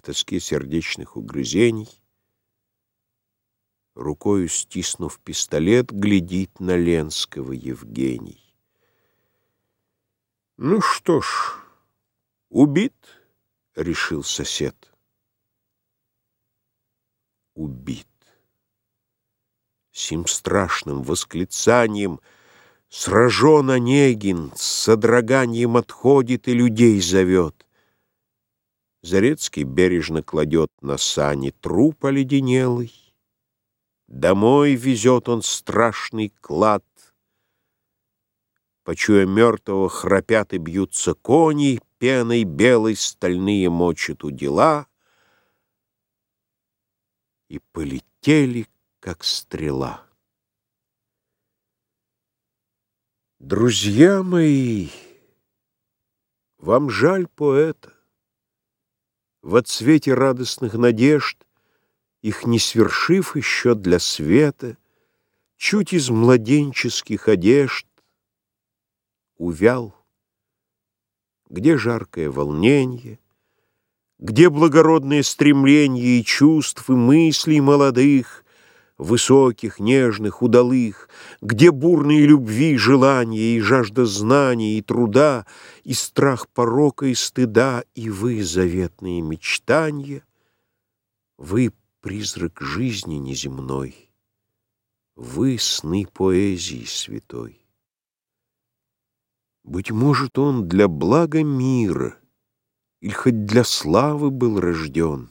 в тоске сердечных угрызений, Рукою стиснув пистолет, глядит на Ленского Евгений. «Ну что ж, убит», — решил сосед. Убит. Сим страшным восклицанием Сражен Онегин, с содроганием отходит и людей зовет. Зарецкий бережно кладет на сани труп оледенелый, Домой везет он страшный клад. Почуя мертвого, храпят и бьются кони, Пеной белой стальные мочат у дела, И полетели, как стрела. Друзья мои, вам жаль поэта. В отсвете радостных надежд их не свершив еще для света, Чуть из младенческих одежд увял. Где жаркое волнение, Где благородное стремление и чувств, и мыслей молодых, Высоких, нежных, удалых, Где бурные любви, желания, и жажда знания, и труда, И страх порока и стыда, и вы, заветные мечтания, Вы, призрак жизни неземной, Вы сны поэзии святой. Быть может, он для блага мира Или хоть для славы был рожден.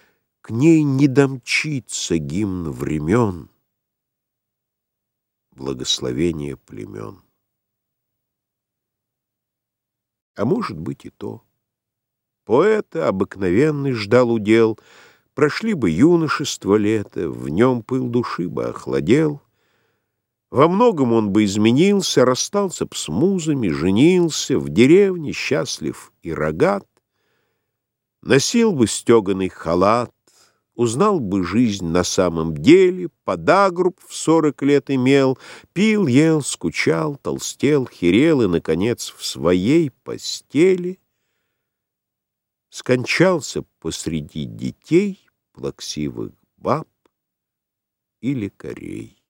К ней не домчится гимн времен, Благословение племен. А может быть и то. Поэта обыкновенный ждал удел — Прошли бы юношество лето, в нем пыл души бы охладел. Во многом он бы изменился, расстался б с музами, женился, в деревне счастлив и рогат, носил бы стеганый халат, узнал бы жизнь на самом деле, подагруб в сорок лет имел, пил, ел, скучал, толстел, херел и, наконец, в своей постели скончался посреди детей, плаксивых баб и лекарей.